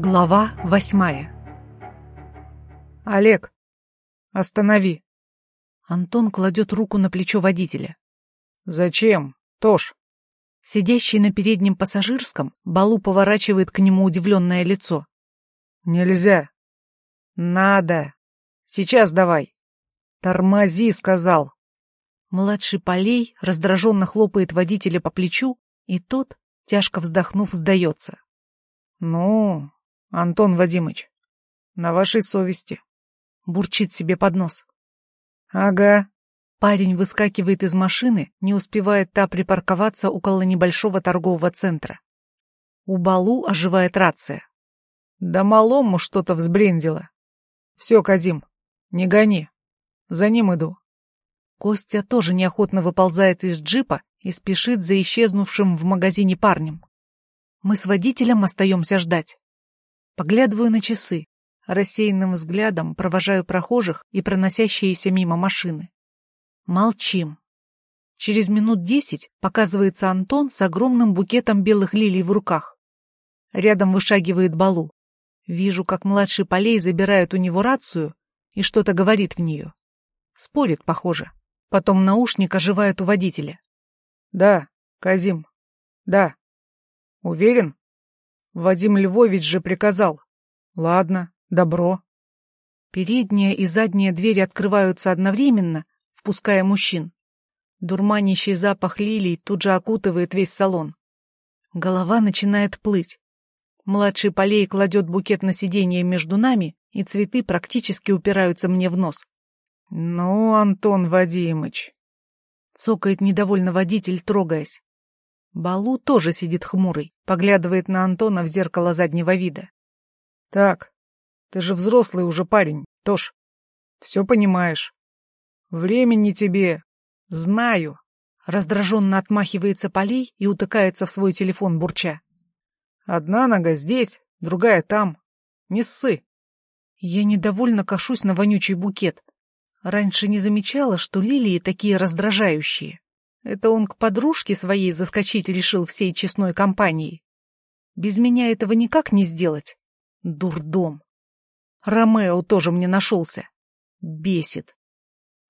Глава восьмая «Олег, останови!» Антон кладет руку на плечо водителя. «Зачем, Тош?» Сидящий на переднем пассажирском, Балу поворачивает к нему удивленное лицо. «Нельзя!» «Надо! Сейчас давай!» «Тормози!» — сказал. Младший Полей раздраженно хлопает водителя по плечу, и тот, тяжко вздохнув, сдается. «Ну, Антон Вадимыч, на вашей совести. Бурчит себе под нос. Ага. Парень выскакивает из машины, не успевает та припарковаться около небольшого торгового центра. У Балу оживает рация. Да малому что-то взбрендило. Все, Казим, не гони. За ним иду. Костя тоже неохотно выползает из джипа и спешит за исчезнувшим в магазине парнем. Мы с водителем остаемся ждать. Поглядываю на часы. Рассеянным взглядом провожаю прохожих и проносящиеся мимо машины. Молчим. Через минут десять показывается Антон с огромным букетом белых лилий в руках. Рядом вышагивает Балу. Вижу, как младший Полей забирает у него рацию и что-то говорит в нее. Спорит, похоже. Потом наушник оживает у водителя. «Да, Казим, да. Уверен?» Вадим Львович же приказал. Ладно, добро. Передняя и задняя двери открываются одновременно, впуская мужчин. Дурманящий запах лилий тут же окутывает весь салон. Голова начинает плыть. Младший Полей кладет букет на сиденье между нами, и цветы практически упираются мне в нос. «Ну, Антон Вадимыч!» Цокает недовольно водитель, трогаясь. Балу тоже сидит хмурый, поглядывает на Антона в зеркало заднего вида. Так, ты же взрослый уже парень, Тош. Все понимаешь. Времени тебе. Знаю. Раздраженно отмахивается Полей и утыкается в свой телефон, бурча. Одна нога здесь, другая там. Не ссы. Я недовольно кашусь на вонючий букет. Раньше не замечала, что лилии такие раздражающие. Это он к подружке своей заскочить решил всей честной компанией. Без меня этого никак не сделать. Дурдом. Ромео тоже мне нашелся. Бесит.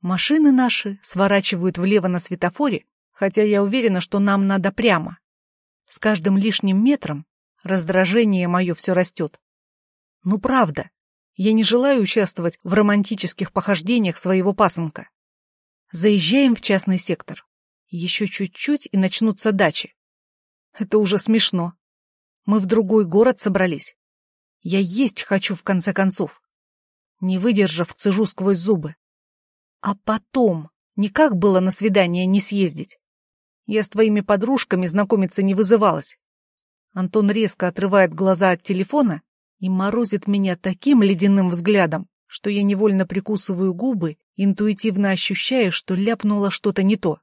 Машины наши сворачивают влево на светофоре, хотя я уверена, что нам надо прямо. С каждым лишним метром раздражение мое все растет. Ну правда, я не желаю участвовать в романтических похождениях своего пасынка. Заезжаем в частный сектор. Еще чуть-чуть и начнутся дачи. Это уже смешно. Мы в другой город собрались. Я есть хочу, в конце концов. Не выдержав, цежу сквозь зубы. А потом, никак было на свидание не съездить. Я с твоими подружками знакомиться не вызывалась. Антон резко отрывает глаза от телефона и морозит меня таким ледяным взглядом, что я невольно прикусываю губы, интуитивно ощущая, что ляпнула что-то не то.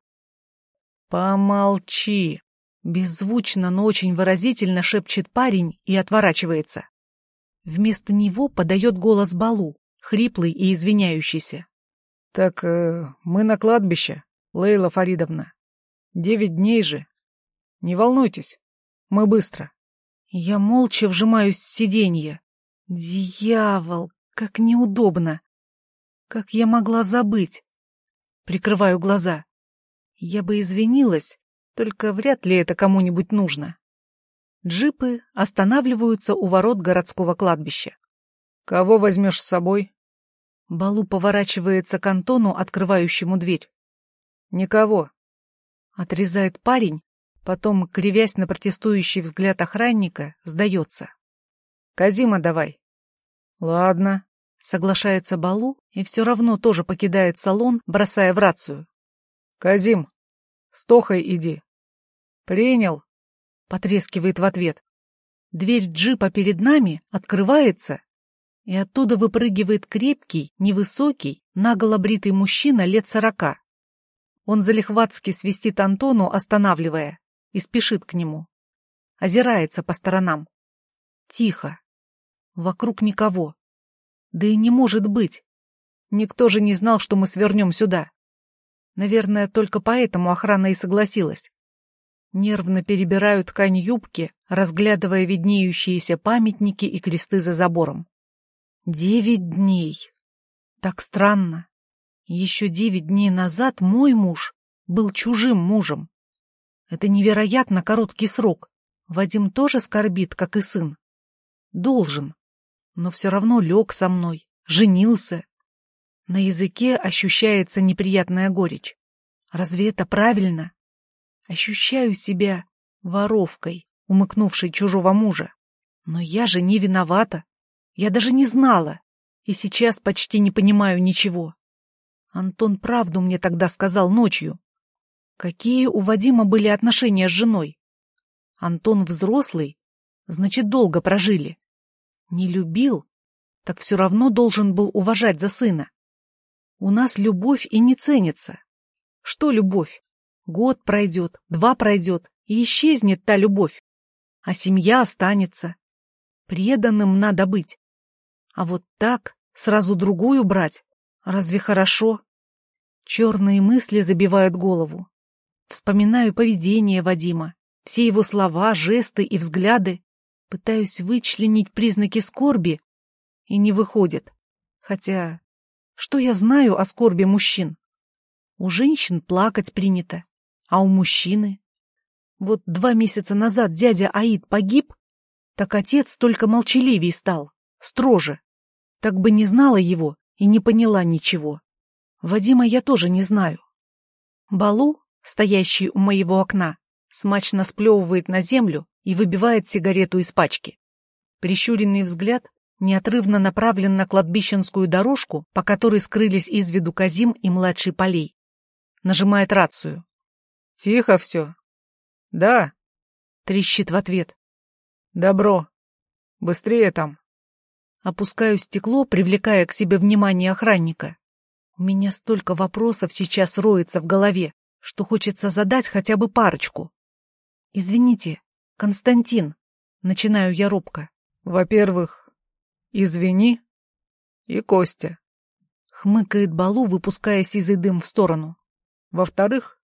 «Помолчи!» Беззвучно, но очень выразительно шепчет парень и отворачивается. Вместо него подает голос Балу, хриплый и извиняющийся. «Так э, мы на кладбище, Лейла Фаридовна. Девять дней же. Не волнуйтесь, мы быстро». Я молча вжимаюсь в сиденье. Дьявол, как неудобно! Как я могла забыть? Прикрываю глаза. Я бы извинилась, только вряд ли это кому-нибудь нужно. Джипы останавливаются у ворот городского кладбища. «Кого возьмешь с собой?» Балу поворачивается к Антону, открывающему дверь. «Никого», — отрезает парень, потом, кривясь на протестующий взгляд охранника, сдается. «Казима давай». «Ладно», — соглашается Балу и все равно тоже покидает салон, бросая в рацию. «Казим, с Тохой иди». «Принял», — потрескивает в ответ. Дверь джипа перед нами открывается, и оттуда выпрыгивает крепкий, невысокий, наголо бритый мужчина лет сорока. Он залихватски свистит Антону, останавливая, и спешит к нему. Озирается по сторонам. Тихо. Вокруг никого. Да и не может быть. Никто же не знал, что мы свернем сюда. Наверное, только поэтому охрана и согласилась. Нервно перебираю ткань юбки, разглядывая виднеющиеся памятники и кресты за забором. Девять дней. Так странно. Еще девять дней назад мой муж был чужим мужем. Это невероятно короткий срок. Вадим тоже скорбит, как и сын. Должен. Но все равно лег со мной, женился. На языке ощущается неприятная горечь. Разве это правильно? Ощущаю себя воровкой, умыкнувшей чужого мужа. Но я же не виновата. Я даже не знала. И сейчас почти не понимаю ничего. Антон правду мне тогда сказал ночью. Какие у Вадима были отношения с женой? Антон взрослый, значит, долго прожили. Не любил, так все равно должен был уважать за сына. У нас любовь и не ценится. Что любовь? Год пройдет, два пройдет, и исчезнет та любовь. А семья останется. Преданным надо быть. А вот так сразу другую брать, разве хорошо? Черные мысли забивают голову. Вспоминаю поведение Вадима, все его слова, жесты и взгляды. Пытаюсь вычленить признаки скорби, и не выходит. Хотя, что я знаю о скорби мужчин? У женщин плакать принято, а у мужчины? Вот два месяца назад дядя Аид погиб, так отец только молчаливее стал, строже. Так бы не знала его и не поняла ничего. Вадима я тоже не знаю. Балу, стоящий у моего окна, смачно сплевывает на землю и выбивает сигарету из пачки. Прищуренный взгляд неотрывно направлен на кладбищенскую дорожку, по которой скрылись из виду Казим и младший Полей. Нажимает рацию. «Тихо все». «Да», — трещит в ответ. «Добро. Быстрее там». Опускаю стекло, привлекая к себе внимание охранника. У меня столько вопросов сейчас роется в голове, что хочется задать хотя бы парочку. «Извините, Константин», — начинаю я робко. «Во-первых, извини и Костя», — хмыкает Балу, выпуская сизый дым в сторону. Во-вторых,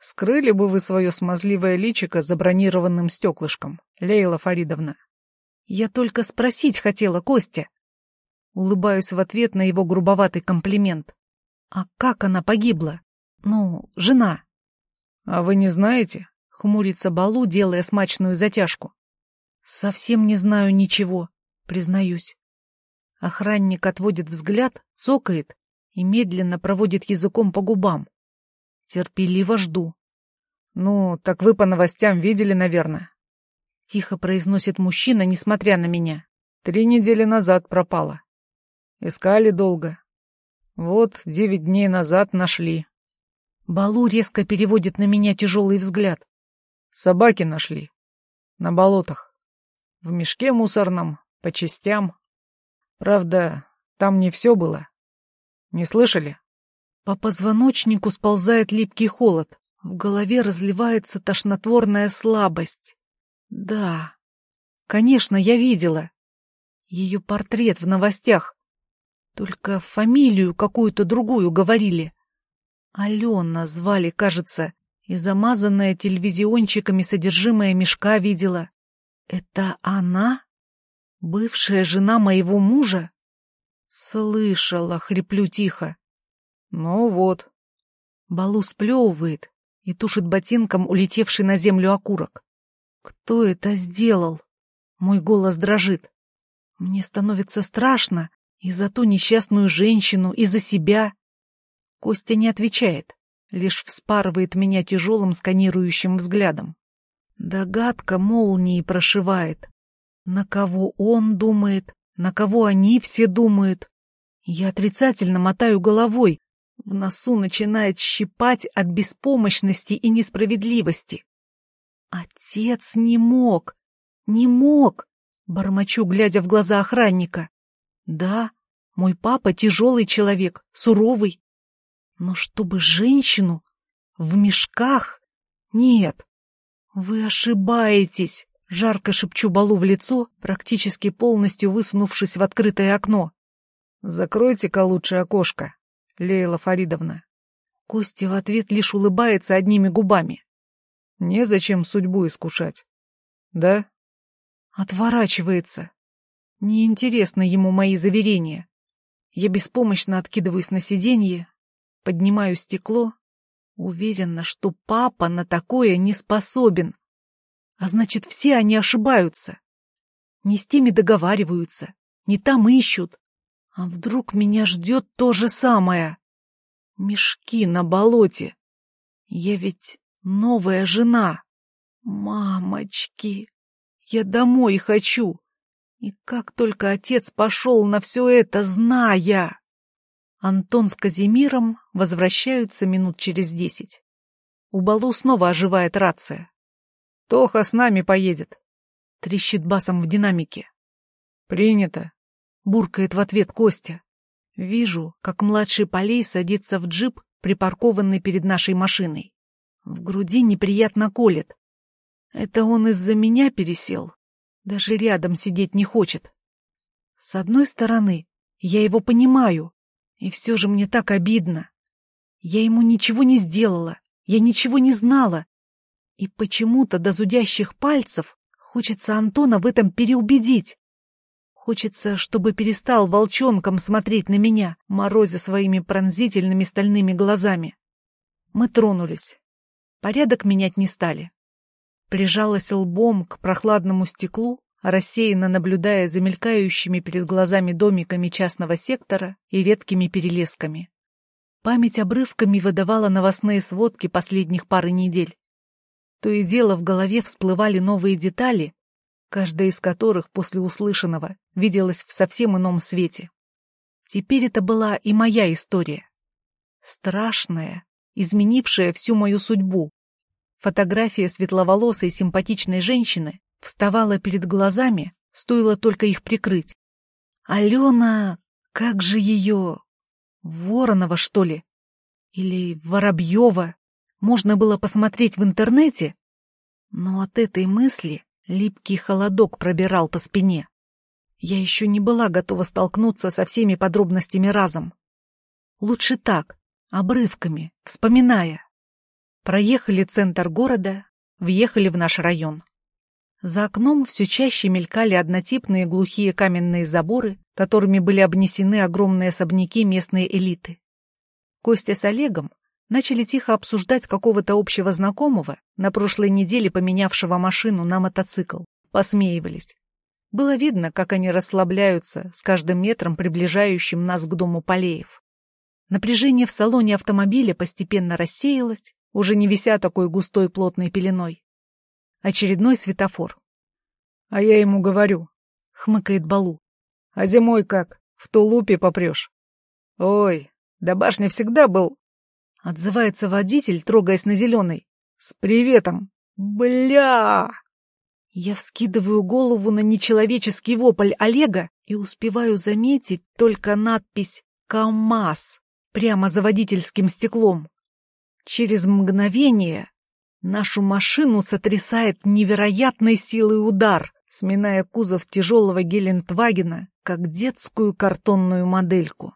скрыли бы вы свое смазливое личико за бронированным стеклышком, Лейла Фаридовна. Я только спросить хотела, Костя. Улыбаюсь в ответ на его грубоватый комплимент. А как она погибла? Ну, жена. А вы не знаете? Хмурится Балу, делая смачную затяжку. Совсем не знаю ничего, признаюсь. Охранник отводит взгляд, цокает и медленно проводит языком по губам. Терпеливо жду. «Ну, так вы по новостям видели, наверное?» Тихо произносит мужчина, несмотря на меня. «Три недели назад пропала. Искали долго. Вот девять дней назад нашли». Балу резко переводит на меня тяжелый взгляд. «Собаки нашли. На болотах. В мешке мусорном, по частям. Правда, там не все было. Не слышали?» По позвоночнику сползает липкий холод. В голове разливается тошнотворная слабость. Да, конечно, я видела. Ее портрет в новостях. Только фамилию какую-то другую говорили. Алена звали, кажется, и замазанная телевизиончиками содержимое мешка видела. Это она? Бывшая жена моего мужа? Слышала, хриплю тихо. Ну вот. Балу сплевывает и тушит ботинком улетевший на землю окурок. Кто это сделал? Мой голос дрожит. Мне становится страшно и за ту несчастную женщину, и за себя. Костя не отвечает, лишь вспарывает меня тяжелым сканирующим взглядом. Догадка молнии прошивает. На кого он думает, на кого они все думают. Я отрицательно мотаю головой, в носу начинает щипать от беспомощности и несправедливости. Отец не мог, не мог, бормочу, глядя в глаза охранника. Да, мой папа тяжелый человек, суровый. Но чтобы женщину в мешках? Нет. Вы ошибаетесь, жарко шепчу Балу в лицо, практически полностью высунувшись в открытое окно. Закройте-ка лучше окошко, Лейла Фаридовна. Костя в ответ лишь улыбается одними губами. Незачем судьбу искушать. Да? Отворачивается. Неинтересно ему мои заверения. Я беспомощно откидываюсь на сиденье, поднимаю стекло, уверена, что папа на такое не способен. А значит, все они ошибаются. Не с теми договариваются, не там ищут. А вдруг меня ждет то же самое? Мешки на болоте. Я ведь новая жена. Мамочки, я домой хочу. И как только отец пошел на все это, зная... Антон с Казимиром возвращаются минут через десять. У Балу снова оживает рация. «Тоха с нами поедет», — трещит басом в динамике. «Принято», — буркает в ответ Костя. Вижу, как младший Полей садится в джип, припаркованный перед нашей машиной. В груди неприятно колет. Это он из-за меня пересел. Даже рядом сидеть не хочет. С одной стороны, я его понимаю, и все же мне так обидно. Я ему ничего не сделала, я ничего не знала. И почему-то до зудящих пальцев хочется Антона в этом переубедить. Хочется, чтобы перестал волчонком смотреть на меня, морозя своими пронзительными стальными глазами. Мы тронулись. Порядок менять не стали. Прижалась лбом к прохладному стеклу, рассеянно наблюдая за мелькающими перед глазами домиками частного сектора и редкими перелесками. Память обрывками выдавала новостные сводки последних пары недель. То и дело в голове всплывали новые детали, каждая из которых после услышанного виделась в совсем ином свете. Теперь это была и моя история. Страшная, изменившая всю мою судьбу. Фотография светловолосой симпатичной женщины вставала перед глазами, стоило только их прикрыть. Алена, как же ее... Воронова, что ли? Или Воробьева? Можно было посмотреть в интернете? Но от этой мысли липкий холодок пробирал по спине. Я еще не была готова столкнуться со всеми подробностями разом. Лучше так, обрывками, вспоминая. Проехали центр города, въехали в наш район. За окном все чаще мелькали однотипные глухие каменные заборы, которыми были обнесены огромные особняки местной элиты. Костя с Олегом начали тихо обсуждать какого-то общего знакомого, на прошлой неделе поменявшего машину на мотоцикл. Посмеивались. Было видно, как они расслабляются с каждым метром, приближающим нас к дому Полеев. Напряжение в салоне автомобиля постепенно рассеялось, уже не вися такой густой плотной пеленой. Очередной светофор. А я ему говорю, хмыкает Балу. А зимой как? В тулупе попрешь. Ой, да башня всегда был... Отзывается водитель, трогаясь на зеленый. С приветом. Бля! Я вскидываю голову на нечеловеческий вопль Олега и успеваю заметить только надпись «КамАЗ» прямо за водительским стеклом. Через мгновение Нашу машину сотрясает невероятной силой удар, сминая кузов тяжелого Гелендвагена, как детскую картонную модельку.